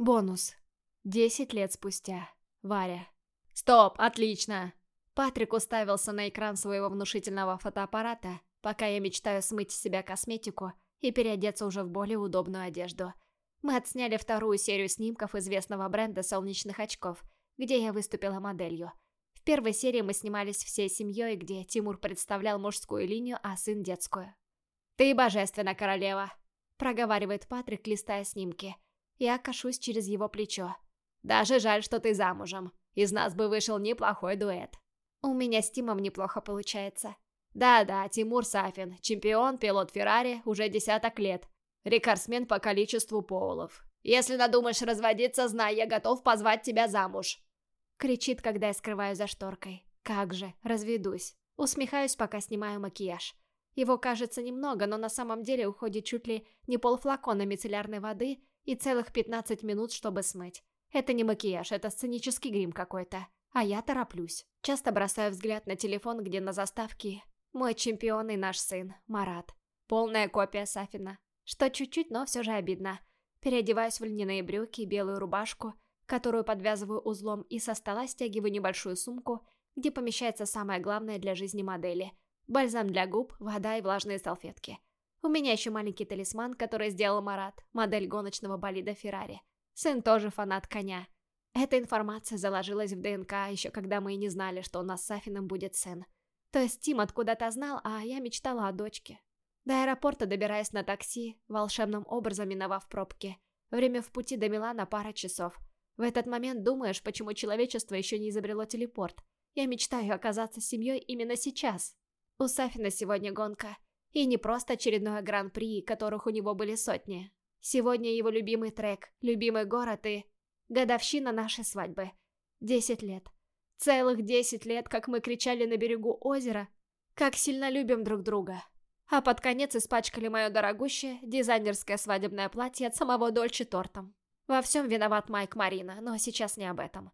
Бонус. Десять лет спустя. Варя. Стоп, отлично. Патрик уставился на экран своего внушительного фотоаппарата, пока я мечтаю смыть с себя косметику и переодеться уже в более удобную одежду. Мы отсняли вторую серию снимков известного бренда солнечных очков, где я выступила моделью. В первой серии мы снимались всей семьей, где Тимур представлял мужскую линию, а сын детскую. «Ты божественна, королева!» – проговаривает Патрик, листая снимки. Я кашусь через его плечо. «Даже жаль, что ты замужем. Из нас бы вышел неплохой дуэт». У меня с Тимом неплохо получается. Да-да, Тимур Сафин, чемпион, пилот Феррари, уже десяток лет. Рекордсмен по количеству поулов. Если надумаешь разводиться, знай, я готов позвать тебя замуж. Кричит, когда я скрываю за шторкой. Как же, разведусь. Усмехаюсь, пока снимаю макияж. Его кажется немного, но на самом деле уходит чуть ли не полфлакона мицеллярной воды и целых 15 минут, чтобы смыть. Это не макияж, это сценический грим какой-то. А я тороплюсь. Часто бросаю взгляд на телефон, где на заставке мой чемпион и наш сын, Марат. Полная копия Сафина. Что чуть-чуть, но все же обидно. Переодеваюсь в льняные брюки и белую рубашку, которую подвязываю узлом, и со стола стягиваю небольшую сумку, где помещается самое главное для жизни модели. Бальзам для губ, вода и влажные салфетки. У меня еще маленький талисман, который сделал Марат, модель гоночного болида Феррари. Сын тоже фанат коня. Эта информация заложилась в ДНК еще когда мы и не знали, что у нас с Сафином будет сын. То есть Тим откуда-то знал, а я мечтала о дочке. До аэропорта добираясь на такси, волшебным образом миновав пробки. Время в пути до Милана пара часов. В этот момент думаешь, почему человечество еще не изобрело телепорт. Я мечтаю оказаться с семьей именно сейчас. У Сафина сегодня гонка. И не просто очередное гран-при, которых у него были сотни. Сегодня его любимый трек, любимый город и Годовщина нашей свадьбы. Десять лет. Целых десять лет, как мы кричали на берегу озера, как сильно любим друг друга. А под конец испачкали мое дорогущее дизайнерское свадебное платье от самого Дольче тортом. Во всем виноват Майк Марина, но сейчас не об этом.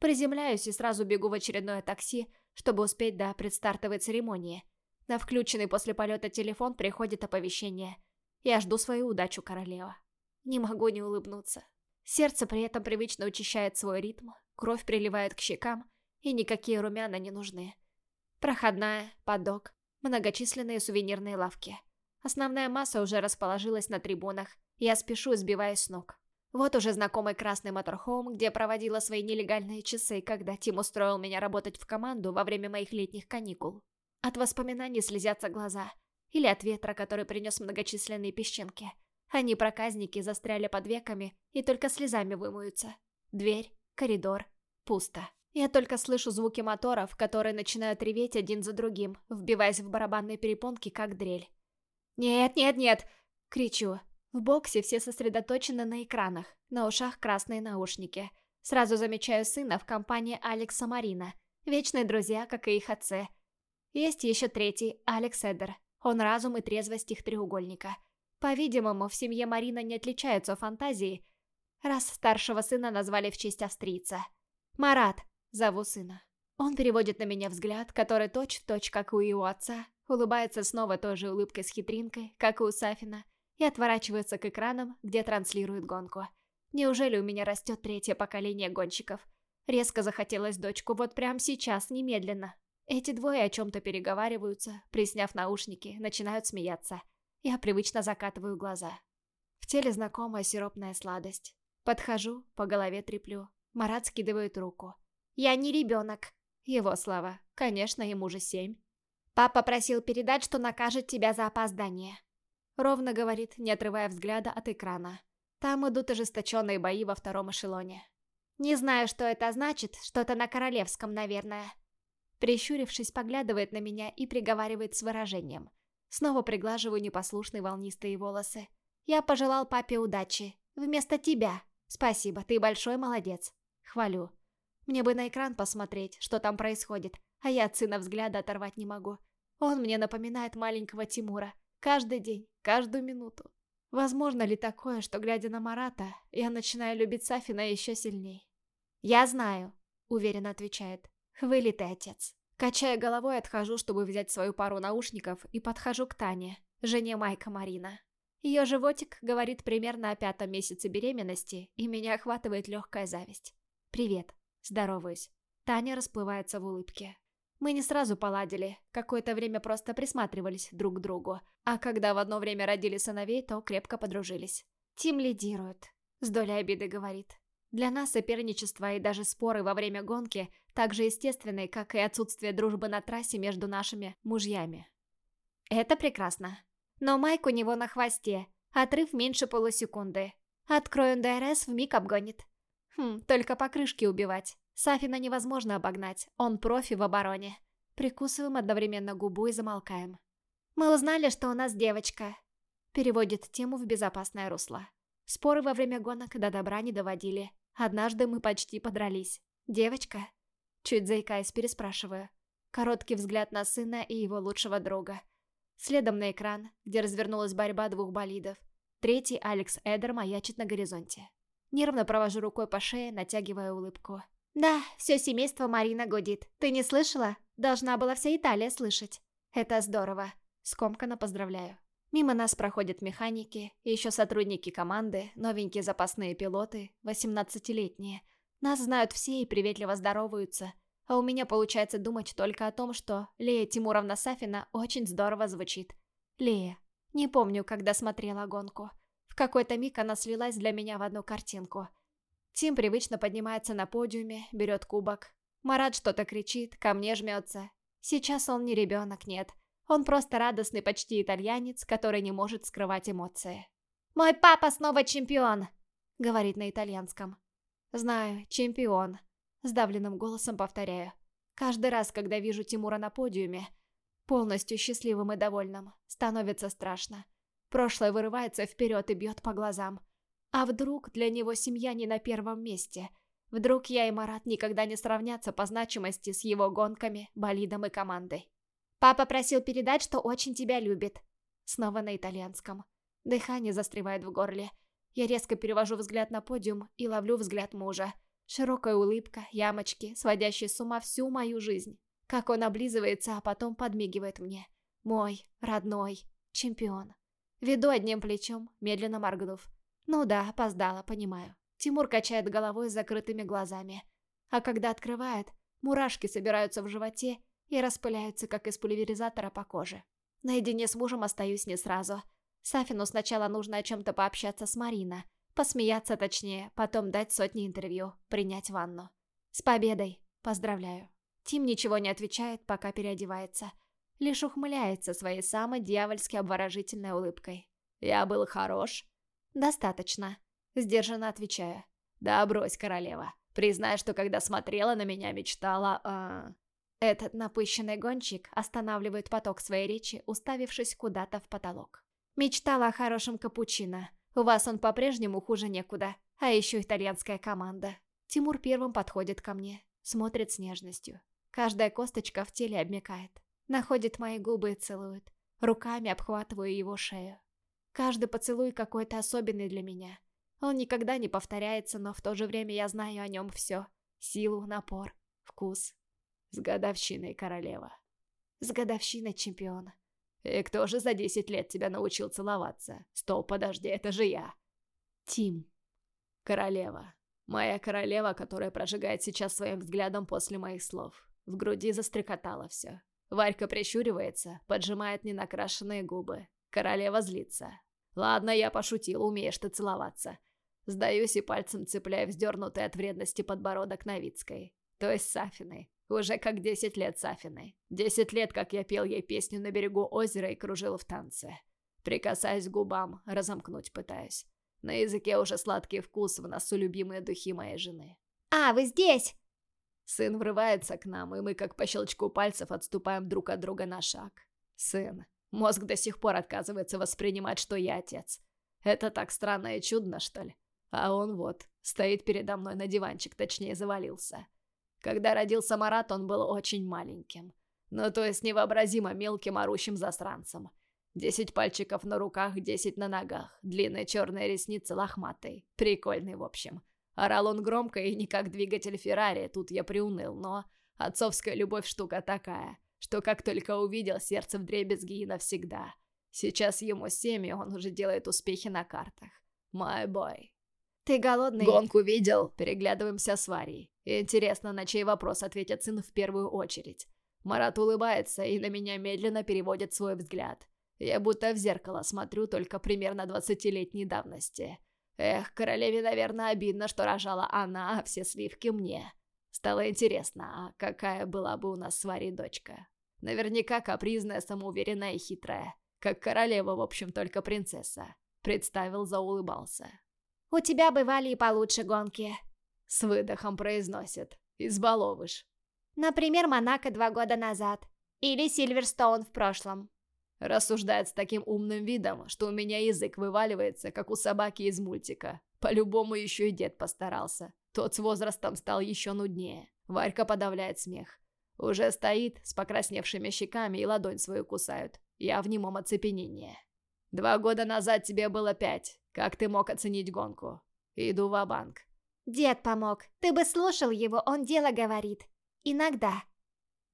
Приземляюсь и сразу бегу в очередное такси, чтобы успеть до предстартовой церемонии. На включенный после полета телефон приходит оповещение. Я жду свою удачу, королева. Не могу не улыбнуться. Сердце при этом привычно учащает свой ритм, кровь приливает к щекам, и никакие румяна не нужны. Проходная, подок, многочисленные сувенирные лавки. Основная масса уже расположилась на трибунах, я спешу, сбиваясь с ног. Вот уже знакомый красный моторхоум, где проводила свои нелегальные часы, когда Тим устроил меня работать в команду во время моих летних каникул. От воспоминаний слезятся глаза. Или от ветра, который принес многочисленные песчинки – они, проказники, застряли под веками и только слезами вымоются. Дверь, коридор, пусто. Я только слышу звуки моторов, которые начинают реветь один за другим, вбиваясь в барабанные перепонки, как дрель. «Нет, нет, нет!» — кричу. В боксе все сосредоточены на экранах, на ушах красные наушники. Сразу замечаю сына в компании Алекса Марина. Вечные друзья, как и их отцы. Есть еще третий, Алекс Эдер. Он разум и трезвость их треугольника. По-видимому, в семье Марина не отличаются фантазией, раз старшего сына назвали в честь австрийца. «Марат», зову сына. Он переводит на меня взгляд, который точь-в-точь, точь, как у его отца, улыбается снова той же улыбкой с хитринкой, как и у Сафина, и отворачивается к экранам, где транслирует гонку. Неужели у меня растет третье поколение гонщиков? Резко захотелось дочку вот прямо сейчас, немедленно. Эти двое о чем-то переговариваются, присняв наушники, начинают смеяться. Я привычно закатываю глаза. В теле знакомая сиропная сладость. Подхожу, по голове треплю. Марат скидывает руку. «Я не ребенок!» Его слова. Конечно, ему же семь. «Папа просил передать, что накажет тебя за опоздание». Ровно говорит, не отрывая взгляда от экрана. Там идут ожесточенные бои во втором эшелоне. «Не знаю, что это значит, что-то на королевском, наверное». Прищурившись, поглядывает на меня и приговаривает с выражением. Снова приглаживаю непослушные волнистые волосы. Я пожелал папе удачи. Вместо тебя. Спасибо, ты большой молодец. Хвалю. Мне бы на экран посмотреть, что там происходит, а я от сына взгляда оторвать не могу. Он мне напоминает маленького Тимура. Каждый день, каждую минуту. Возможно ли такое, что, глядя на Марата, я начинаю любить Сафина еще сильней? «Я знаю», — уверенно отвечает. «Вылитый отец». Качая головой, отхожу, чтобы взять свою пару наушников, и подхожу к Тане, жене Майка Марина. Ее животик говорит примерно о пятом месяце беременности, и меня охватывает легкая зависть. «Привет». Здороваюсь. Таня расплывается в улыбке. Мы не сразу поладили, какое-то время просто присматривались друг к другу, а когда в одно время родили сыновей, то крепко подружились. Тим лидирует, с долей обиды говорит. Для нас соперничество и даже споры во время гонки так же естественны, как и отсутствие дружбы на трассе между нашими мужьями. Это прекрасно. Но Майк у него на хвосте, отрыв меньше полусекунды. Открою DRS, вмиг обгонит. Хм, только покрышки убивать. Сафина невозможно обогнать, он профи в обороне. Прикусываем одновременно губу и замолкаем. «Мы узнали, что у нас девочка», — переводит тему в безопасное русло. Споры во время гонок до добра не доводили. Однажды мы почти подрались. «Девочка?» Чуть заикаясь, переспрашиваю. Короткий взгляд на сына и его лучшего друга. Следом на экран, где развернулась борьба двух болидов. Третий Алекс Эдер маячит на горизонте. Нервно провожу рукой по шее, натягивая улыбку. «Да, все семейство Марина гудит. Ты не слышала? Должна была вся Италия слышать. Это здорово. Скомканно поздравляю». Мимо нас проходят механики, еще сотрудники команды, новенькие запасные пилоты, 18-летние. Нас знают все и приветливо здороваются. А у меня получается думать только о том, что Лея Тимуровна Сафина очень здорово звучит. Лея. Не помню, когда смотрела гонку. В какой-то миг она слилась для меня в одну картинку. Тим привычно поднимается на подиуме, берет кубок. Марат что-то кричит, ко мне жмется. Сейчас он не ребенок, нет. Он просто радостный почти итальянец, который не может скрывать эмоции. «Мой папа снова чемпион!» — говорит на итальянском. «Знаю, чемпион», — сдавленным голосом повторяю. Каждый раз, когда вижу Тимура на подиуме, полностью счастливым и довольным, становится страшно. Прошлое вырывается вперед и бьет по глазам. А вдруг для него семья не на первом месте? Вдруг я и Марат никогда не сравнятся по значимости с его гонками, болидом и командой? Папа просил передать, что очень тебя любит. Снова на итальянском. Дыхание застревает в горле. Я резко перевожу взгляд на подиум и ловлю взгляд мужа. Широкая улыбка, ямочки, сводящие с ума всю мою жизнь. Как он облизывается, а потом подмигивает мне. Мой, родной, чемпион. Веду одним плечом, медленно моргнув. Ну да, опоздала, понимаю. Тимур качает головой с закрытыми глазами. А когда открывает, мурашки собираются в животе и распыляются, как из пульверизатора по коже. Наедине с мужем остаюсь не сразу. Сафину сначала нужно о чем-то пообщаться с Марина. Посмеяться точнее, потом дать сотни интервью, принять ванну. С победой! Поздравляю. Тим ничего не отвечает, пока переодевается. Лишь ухмыляется своей самой дьявольски обворожительной улыбкой. «Я был хорош», «Достаточно», — сдержанно отвечаю. «Да брось, королева. Признай, что когда смотрела на меня, мечтала о...» Этот напыщенный гонщик останавливает поток своей речи, уставившись куда-то в потолок. «Мечтала о хорошем капучино. У вас он по-прежнему хуже некуда. А еще итальянская команда». Тимур первым подходит ко мне, смотрит с нежностью. Каждая косточка в теле обмякает. Находит мои губы и целует. Руками обхватываю его шею. Каждый поцелуй какой-то особенный для меня. Он никогда не повторяется, но в то же время я знаю о нем все. Силу, напор, вкус. С годовщиной королева. С годовщиной чемпиона. И кто же за 10 лет тебя научил целоваться? Стоп, подожди, это же я. Тим. Королева. Моя королева, которая прожигает сейчас своим взглядом после моих слов. В груди застрекотало все. Варька прищуривается, поджимает ненакрашенные губы. Королева злится. Ладно, я пошутил, умеешь ты целоваться. Сдаюсь и пальцем цепляю вздернутый от вредности подбородок Новицкой. То есть Сафиной. Уже как десять лет Сафиной. Десять лет, как я пел ей песню на берегу озера и кружил в танце. Прикасаясь к губам, разомкнуть пытаюсь. На языке уже сладкий вкус, в носу любимые духи моей жены. «А, вы здесь!» Сын врывается к нам, и мы как по щелчку пальцев отступаем друг от друга на шаг. Сын. Мозг до сих пор отказывается воспринимать, что я отец. Это так странно и чудно, что ли? А он вот, стоит передо мной на диванчик, точнее завалился. Когда родился Марат, он был очень маленьким. Ну, то есть невообразимо мелким орущим засранцем. Десять пальчиков на руках, десять на ногах. Длинные черные ресницы лохматые. Прикольный, в общем. Орал он громко и не как двигатель Феррари, тут я приуныл, но... Отцовская любовь штука такая что как только увидел сердце в дребезги и навсегда. Сейчас ему семь, и он уже делает успехи на картах. My boy. Ты голодный? Гонку видел? Переглядываемся с Варей. Интересно, на чей вопрос ответит сын в первую очередь. Марат улыбается и на меня медленно переводит свой взгляд. Я будто в зеркало смотрю только примерно двадцатилетней давности. Эх, королеве, наверное, обидно, что рожала она, а все сливки мне. Стало интересно, а какая была бы у нас с Варей дочка? Наверняка капризная, самоуверенная и хитрая. Как королева, в общем, только принцесса. Представил, заулыбался. «У тебя бывали и получше гонки», — с выдохом произносит. «Избаловыш». «Например, Монако два года назад. Или Сильверстоун в прошлом». Рассуждает с таким умным видом, что у меня язык вываливается, как у собаки из мультика. По-любому еще и дед постарался. Тот с возрастом стал еще нуднее. Варька подавляет смех. Уже стоит с покрасневшими щеками и ладонь свою кусают. Я в немом оцепенении. Два года назад тебе было пять. Как ты мог оценить гонку? Иду в банк Дед помог. Ты бы слушал его, он дело говорит. Иногда.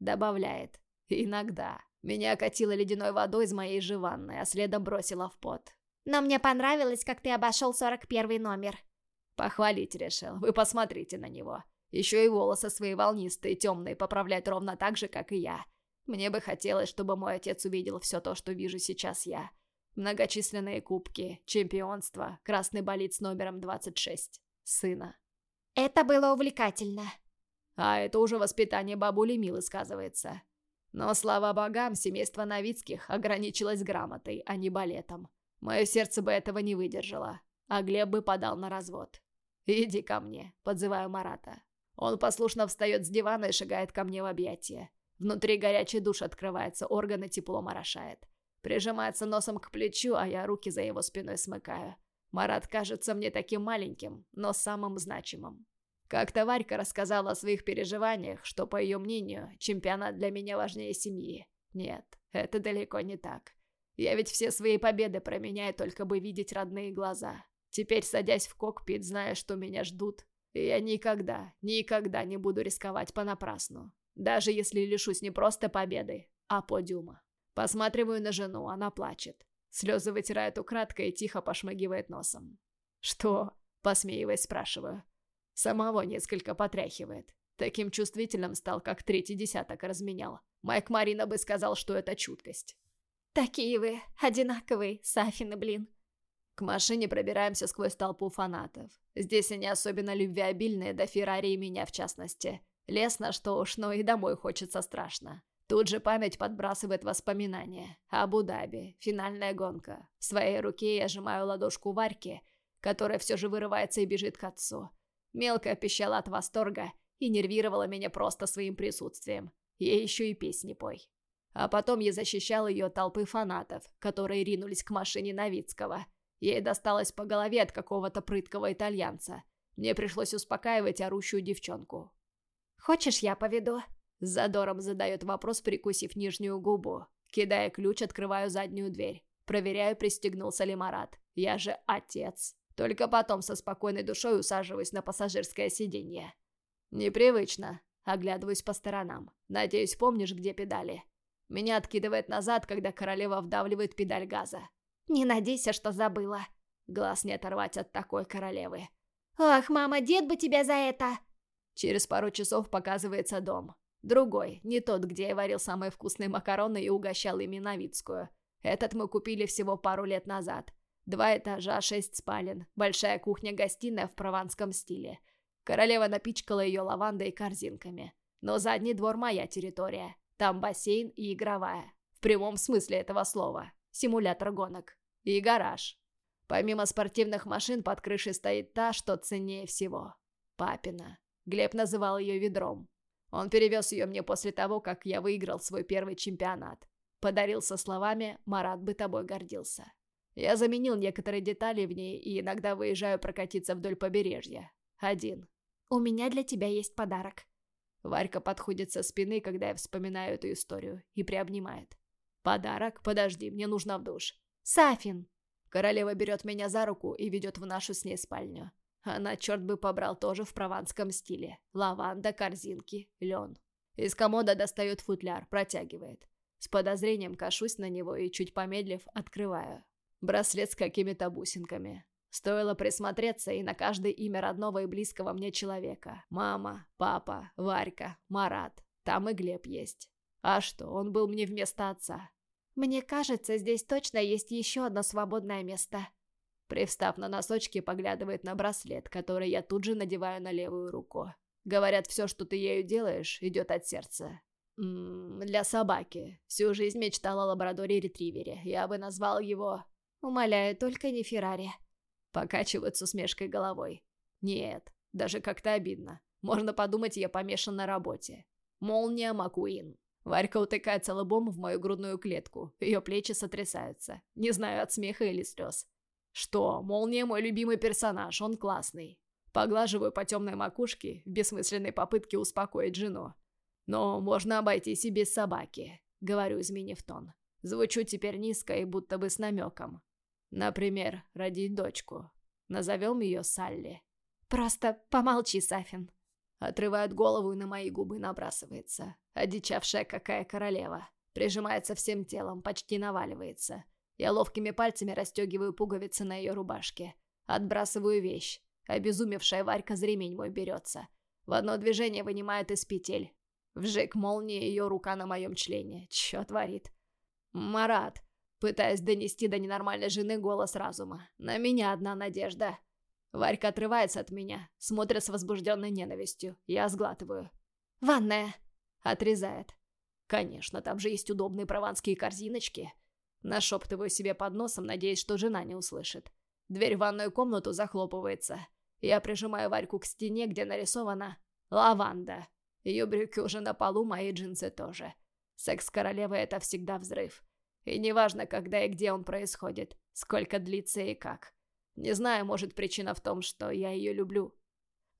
Добавляет. Иногда. Меня окатило ледяной водой из моей же ванной, а следом бросило в пот. Но мне понравилось, как ты обошел 41 номер. Похвалить решил. Вы посмотрите на него. Еще и волосы свои волнистые, темные, поправлять ровно так же, как и я. Мне бы хотелось, чтобы мой отец увидел все то, что вижу сейчас я. Многочисленные кубки, чемпионство, красный болид с номером 26. Сына. Это было увлекательно. А это уже воспитание бабули Милы сказывается. Но, слава богам, семейство Новицких ограничилось грамотой, а не балетом. Мое сердце бы этого не выдержало, а Глеб бы подал на развод. «Иди ко мне», — подзываю Марата. Он послушно встает с дивана и шагает ко мне в объятия. Внутри горячий душ открывается, органы теплом орошает. Прижимается носом к плечу, а я руки за его спиной смыкаю. Марат кажется мне таким маленьким, но самым значимым. Как-то Варька рассказала о своих переживаниях, что, по ее мнению, чемпионат для меня важнее семьи. Нет, это далеко не так. Я ведь все свои победы променяю только бы видеть родные глаза. Теперь, садясь в кокпит, зная, что меня ждут, я никогда, никогда не буду рисковать понапрасну. Даже если лишусь не просто победы, а подиума. Посматриваю на жену, она плачет. Слезы вытирает украдкой и тихо пошмыгивает носом. «Что?» – посмеиваясь, спрашиваю. Самого несколько потряхивает. Таким чувствительным стал, как третий десяток разменял. Майк Марина бы сказал, что это чуткость. «Такие вы, одинаковые, Сафины, блин». К машине пробираемся сквозь толпу фанатов. Здесь они особенно любвеобильные, до Феррари и меня в частности. Лесно, что уж, но и домой хочется страшно. Тут же память подбрасывает воспоминания. Абу-Даби, финальная гонка. В своей руке я сжимаю ладошку Варьки, которая все же вырывается и бежит к отцу. Мелко пищала от восторга и нервировала меня просто своим присутствием. Ей еще и песни пой. А потом я защищал ее от толпы фанатов, которые ринулись к машине Новицкого. Ей досталось по голове от какого-то прыткого итальянца. Мне пришлось успокаивать орущую девчонку. «Хочешь, я поведу?» С задором задает вопрос, прикусив нижнюю губу. Кидая ключ, открываю заднюю дверь. Проверяю, пристегнулся ли Марат. Я же отец. Только потом со спокойной душой усаживаюсь на пассажирское сиденье. Непривычно. Оглядываюсь по сторонам. Надеюсь, помнишь, где педали? Меня откидывает назад, когда королева вдавливает педаль газа. Не надейся, что забыла. Глаз не оторвать от такой королевы. Ах, мама, дед бы тебя за это! Через пару часов показывается дом. Другой, не тот, где я варил самые вкусные макароны и угощал ими Новицкую. Этот мы купили всего пару лет назад. Два этажа, шесть спален, большая кухня-гостиная в прованском стиле. Королева напичкала ее лавандой и корзинками. Но задний двор моя территория. Там бассейн и игровая. В прямом смысле этого слова. Симулятор гонок. И гараж. Помимо спортивных машин под крышей стоит та, что ценнее всего. Папина. Глеб называл ее ведром. Он перевез ее мне после того, как я выиграл свой первый чемпионат. Подарил со словами «Марат бы тобой гордился». Я заменил некоторые детали в ней и иногда выезжаю прокатиться вдоль побережья. Один. «У меня для тебя есть подарок». Варька подходит со спины, когда я вспоминаю эту историю, и приобнимает. «Подарок? Подожди, мне нужно в душ». «Сафин!» Королева берет меня за руку и ведет в нашу с ней спальню. Она, черт бы побрал, тоже в прованском стиле. Лаванда, корзинки, лен. Из комода достает футляр, протягивает. С подозрением кашусь на него и, чуть помедлив, открываю. Браслет с какими-то бусинками. Стоило присмотреться и на каждое имя родного и близкого мне человека. Мама, папа, Варька, Марат. Там и Глеб есть. А что, он был мне вместо отца. Мне кажется, здесь точно есть еще одно свободное место. Привстав на носочки, поглядывает на браслет, который я тут же надеваю на левую руку. Говорят, все, что ты ею делаешь, идет от сердца. М для собаки. Всю жизнь мечтала о лабрадоре-ретривере. Я бы назвал его... Умоляю, только не Феррари. Покачивают с усмешкой головой. Нет, даже как-то обидно. Можно подумать, я помешан на работе. Молния Макуин. Варька утыкается лбом в мою грудную клетку. Ее плечи сотрясаются. Не знаю, от смеха или слез. Что, Молния мой любимый персонаж, он классный. Поглаживаю по темной макушке в бессмысленной попытке успокоить жену. Но можно обойтись и без собаки, говорю, изменив тон. Звучу теперь низко и будто бы с намеком. Например, родить дочку. Назовем ее Салли. Просто помолчи, Сафин. Отрывает голову и на мои губы набрасывается. Одичавшая какая королева. Прижимается всем телом, почти наваливается. Я ловкими пальцами расстегиваю пуговицы на ее рубашке. Отбрасываю вещь. Обезумевшая Варька за ремень мой берется. В одно движение вынимает из петель. Вжик молнии ее рука на моем члене. Чё творит? Марат. Пытаясь донести до ненормальной жены голос разума. На меня одна надежда. Варька отрывается от меня, смотрит с возбужденной ненавистью. Я сглатываю. «Ванная!» Отрезает. Конечно, там же есть удобные прованские корзиночки. Нашептываю себе под носом, надеясь, что жена не услышит. Дверь в ванную комнату захлопывается. Я прижимаю Варьку к стене, где нарисована лаванда. Ее брюки уже на полу, мои джинсы тоже. Секс королевы — это всегда взрыв. И неважно, когда и где он происходит, сколько длится и как. Не знаю, может, причина в том, что я ее люблю.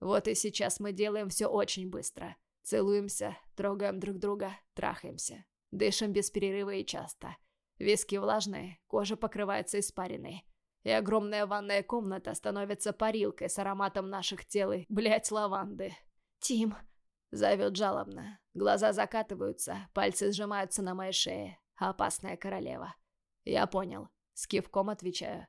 Вот и сейчас мы делаем все очень быстро. Целуемся, трогаем друг друга, трахаемся. Дышим без перерыва и часто. Виски влажные, кожа покрывается испариной. И огромная ванная комната становится парилкой с ароматом наших тел и, блядь, лаванды. «Тим!» Зовет жалобно. Глаза закатываются, пальцы сжимаются на моей шее. Опасная королева. Я понял. С кивком отвечаю.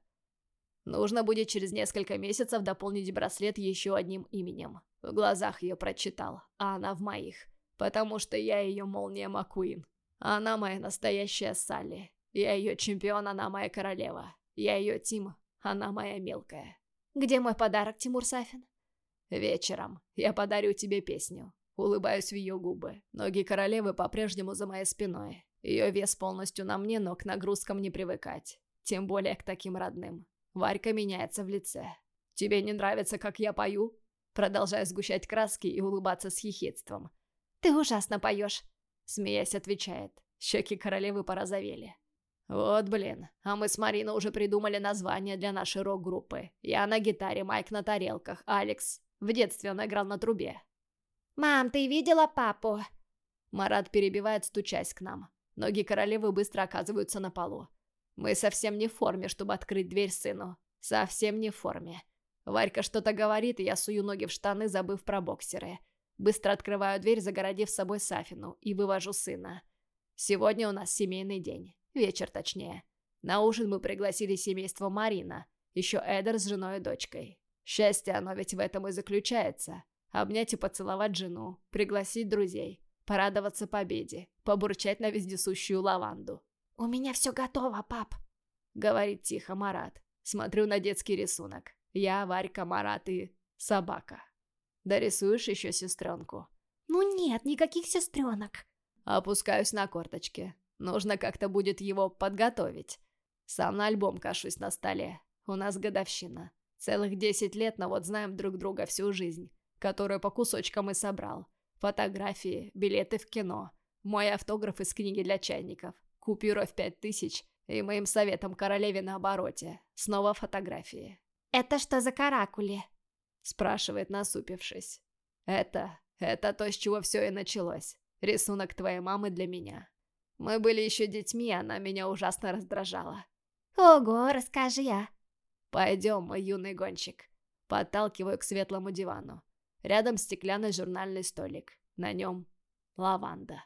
Нужно будет через несколько месяцев дополнить браслет еще одним именем. В глазах ее прочитал, а она в моих. Потому что я ее Молния Маккуин. Она моя настоящая Салли. Я ее чемпион, она моя королева. Я ее Тим, она моя мелкая. Где мой подарок, Тимур Сафин? Вечером. Я подарю тебе песню. Улыбаюсь в ее губы. Ноги королевы по-прежнему за моей спиной. Ее вес полностью на мне, но к нагрузкам не привыкать. Тем более к таким родным. Варька меняется в лице. «Тебе не нравится, как я пою?» Продолжаю сгущать краски и улыбаться с хихидством. «Ты ужасно поешь», — смеясь отвечает. Щеки королевы порозовели. Вот блин, а мы с Мариной уже придумали название для нашей рок-группы. Я на гитаре, Майк на тарелках, Алекс. В детстве он играл на трубе. «Мам, ты видела папу?» Марат перебивает, стучась к нам. Ноги королевы быстро оказываются на полу. Мы совсем не в форме, чтобы открыть дверь сыну. Совсем не в форме. Варька что-то говорит, и я сую ноги в штаны, забыв про боксеры. Быстро открываю дверь, загородив собой Сафину, и вывожу сына. Сегодня у нас семейный день. Вечер точнее. На ужин мы пригласили семейство Марина, еще Эдер с женой и дочкой. Счастье оно ведь в этом и заключается. Обнять и поцеловать жену, пригласить друзей, порадоваться победе, побурчать на вездесущую лаванду. «У меня все готово, пап», — говорит тихо Марат. Смотрю на детский рисунок. Я, Варька, Марат и собака. Дорисуешь еще сестренку? Ну нет, никаких сестренок. Опускаюсь на корточки. Нужно как-то будет его подготовить. Сам на альбом кашусь на столе. У нас годовщина. Целых десять лет, но вот знаем друг друга всю жизнь, которую по кусочкам и собрал. Фотографии, билеты в кино, мой автограф из книги для чайников, купюра в пять тысяч и моим советом королеве на обороте. Снова фотографии. «Это что за каракули?» спрашивает, насупившись. «Это... это то, с чего все и началось. Рисунок твоей мамы для меня». Мы были еще детьми, она меня ужасно раздражала. Ого, расскажи я. Пойдем, мой юный гонщик. Подталкиваю к светлому дивану. Рядом стеклянный журнальный столик. На нем лаванда.